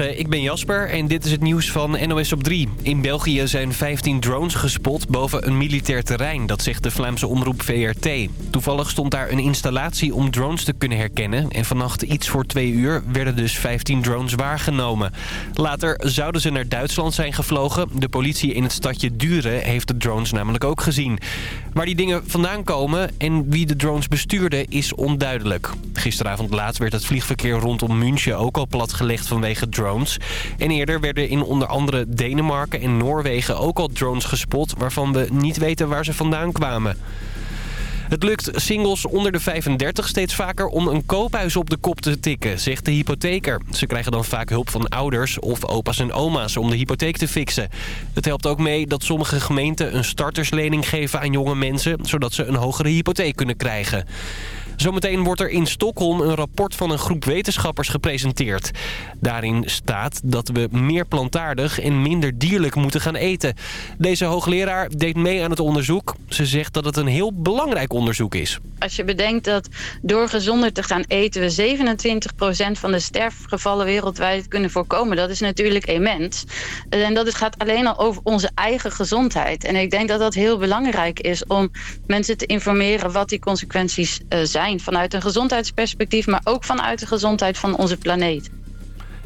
Ik ben Jasper en dit is het nieuws van NOS op 3. In België zijn 15 drones gespot boven een militair terrein. Dat zegt de Vlaamse omroep VRT. Toevallig stond daar een installatie om drones te kunnen herkennen. En vannacht iets voor twee uur werden dus 15 drones waargenomen. Later zouden ze naar Duitsland zijn gevlogen. De politie in het stadje Duren heeft de drones namelijk ook gezien. Waar die dingen vandaan komen en wie de drones bestuurde is onduidelijk. Gisteravond laat werd het vliegverkeer rondom München ook al platgelegd vanwege drones drones. En eerder werden in onder andere Denemarken en Noorwegen ook al drones gespot... waarvan we niet weten waar ze vandaan kwamen. Het lukt singles onder de 35 steeds vaker om een koophuis op de kop te tikken, zegt de hypotheker. Ze krijgen dan vaak hulp van ouders of opa's en oma's om de hypotheek te fixen. Het helpt ook mee dat sommige gemeenten een starterslening geven aan jonge mensen... zodat ze een hogere hypotheek kunnen krijgen. Zometeen wordt er in Stockholm een rapport van een groep wetenschappers gepresenteerd. Daarin staat dat we meer plantaardig en minder dierlijk moeten gaan eten. Deze hoogleraar deed mee aan het onderzoek. Ze zegt dat het een heel belangrijk onderzoek is. Als je bedenkt dat door gezonder te gaan eten... we 27% van de sterfgevallen wereldwijd kunnen voorkomen. Dat is natuurlijk immens. En dat gaat alleen al over onze eigen gezondheid. En ik denk dat dat heel belangrijk is om mensen te informeren... wat die consequenties eh, vanuit een gezondheidsperspectief, maar ook vanuit de gezondheid van onze planeet.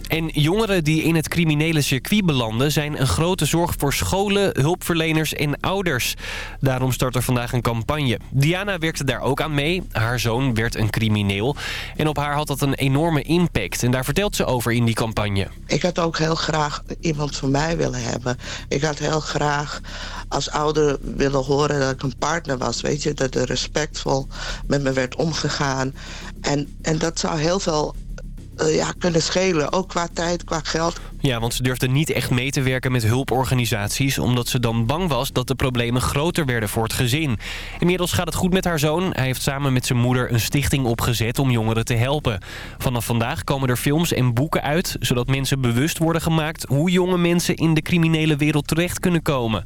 En jongeren die in het criminele circuit belanden... zijn een grote zorg voor scholen, hulpverleners en ouders. Daarom start er vandaag een campagne. Diana werkte daar ook aan mee. Haar zoon werd een crimineel. En op haar had dat een enorme impact. En daar vertelt ze over in die campagne. Ik had ook heel graag iemand van mij willen hebben. Ik had heel graag als ouder willen horen dat ik een partner was. Weet je, dat er respectvol met me werd omgegaan. En, en dat zou heel veel uh, ja, kunnen schelen. Ook qua tijd, qua geld. Ja, want ze durfde niet echt mee te werken met hulporganisaties... omdat ze dan bang was dat de problemen groter werden voor het gezin. Inmiddels gaat het goed met haar zoon. Hij heeft samen met zijn moeder een stichting opgezet om jongeren te helpen. Vanaf vandaag komen er films en boeken uit... zodat mensen bewust worden gemaakt... hoe jonge mensen in de criminele wereld terecht kunnen komen.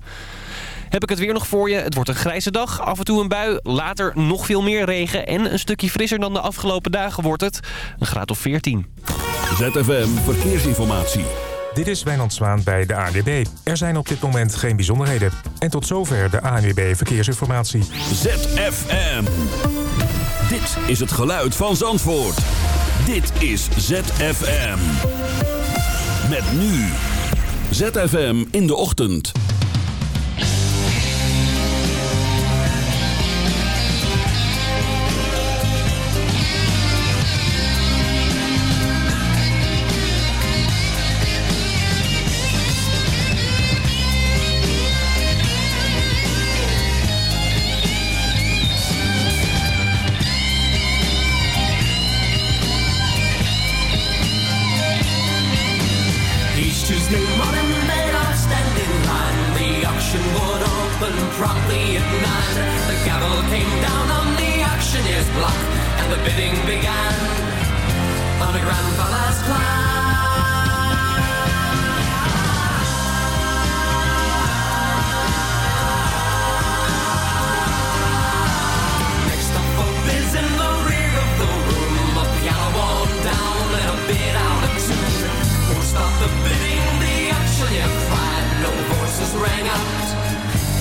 Heb ik het weer nog voor je. Het wordt een grijze dag, af en toe een bui. Later nog veel meer regen en een stukje frisser dan de afgelopen dagen wordt het. Een graad of 14. ZFM Verkeersinformatie. Dit is Wijnand Zwaan bij de ANWB. Er zijn op dit moment geen bijzonderheden. En tot zover de ANWB Verkeersinformatie. ZFM. Dit is het geluid van Zandvoort. Dit is ZFM. Met nu. ZFM in de ochtend.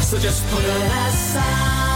So just put it aside.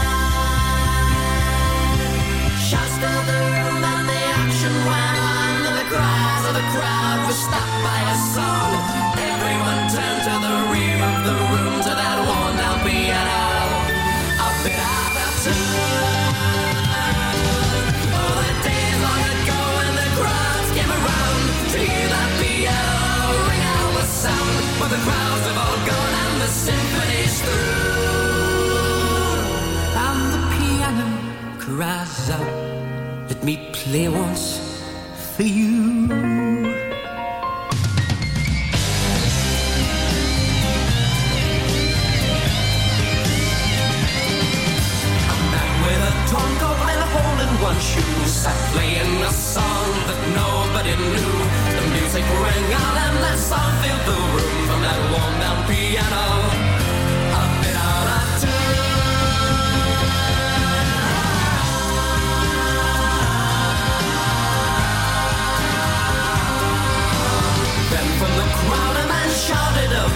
Play once for you. A torn and a hole in one shoe sat playing a song that nobody knew. The music rang out and that song filled the room from that worn down piano.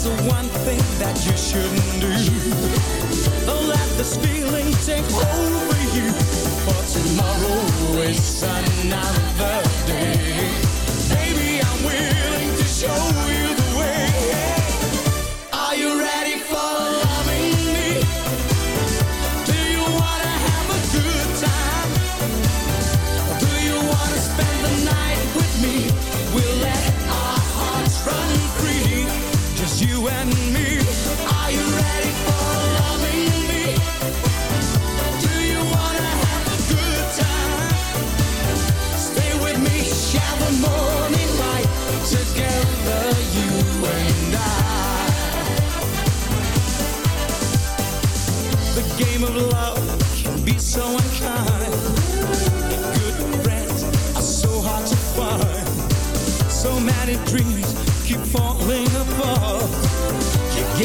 There's one thing that you shouldn't do. Don't let this feeling take over you. For tomorrow is another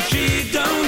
she don't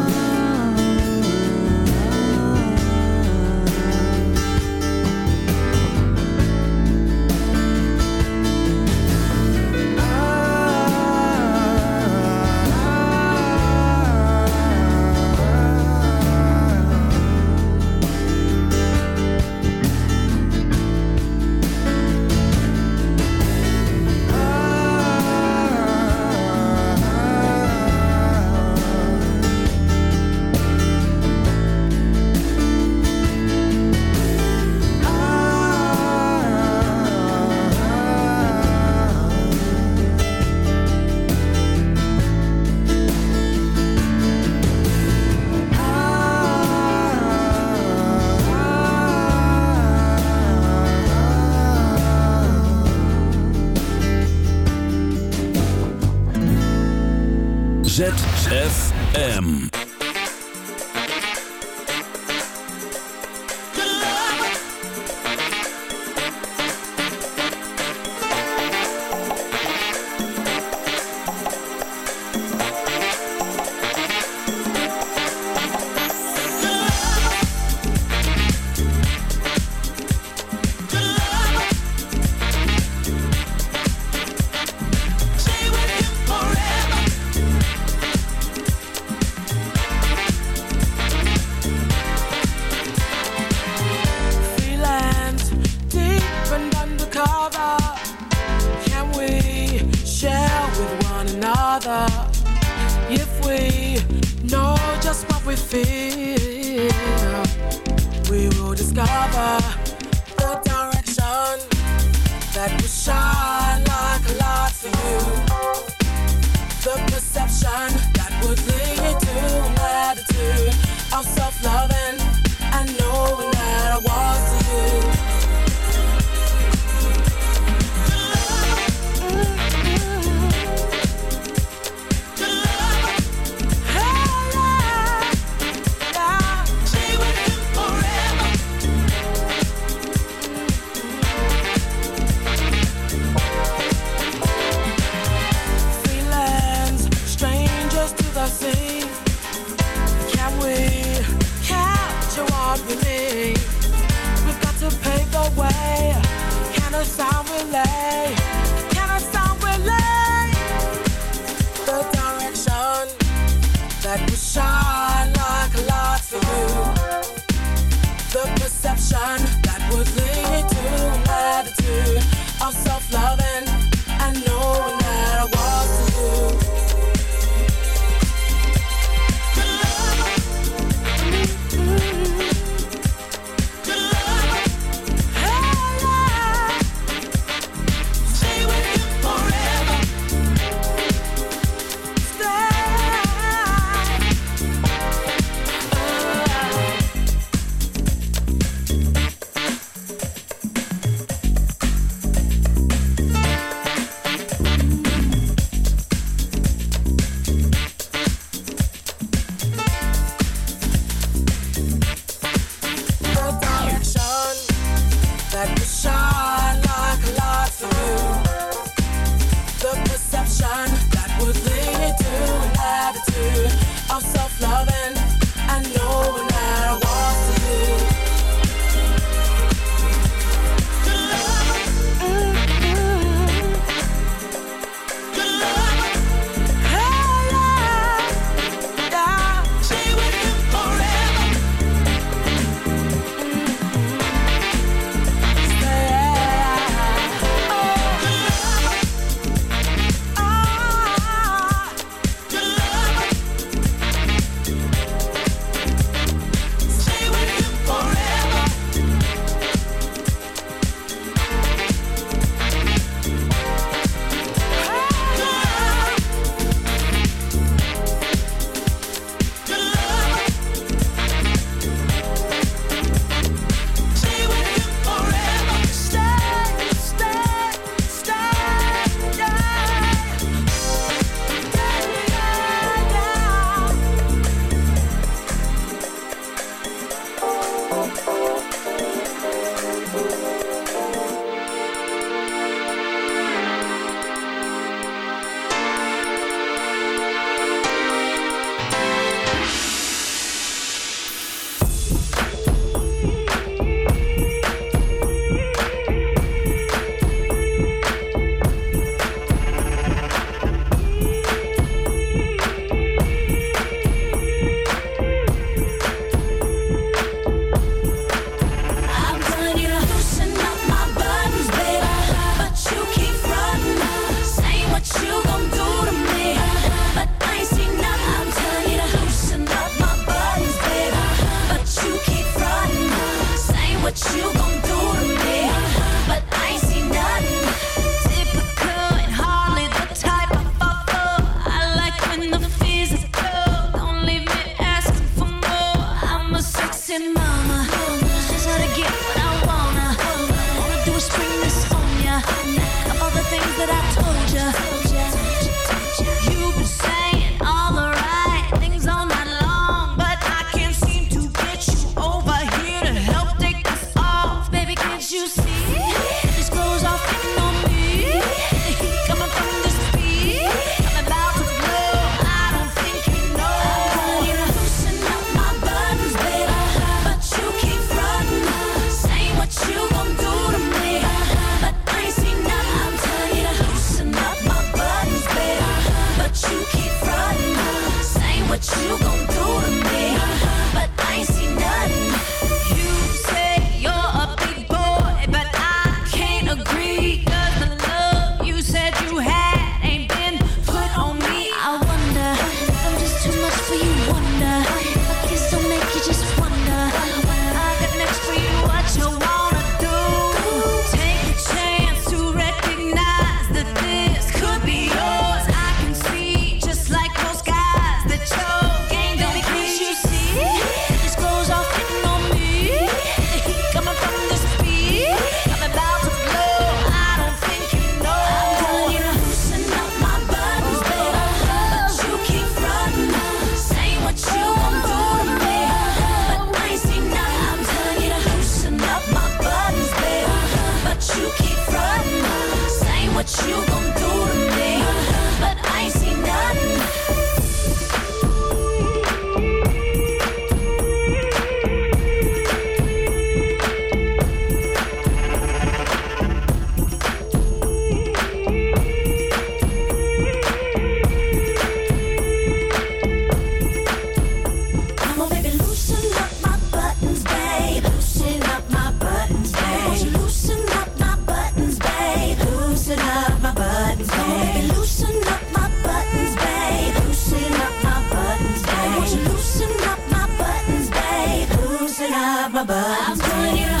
love my butt. I'm doing you.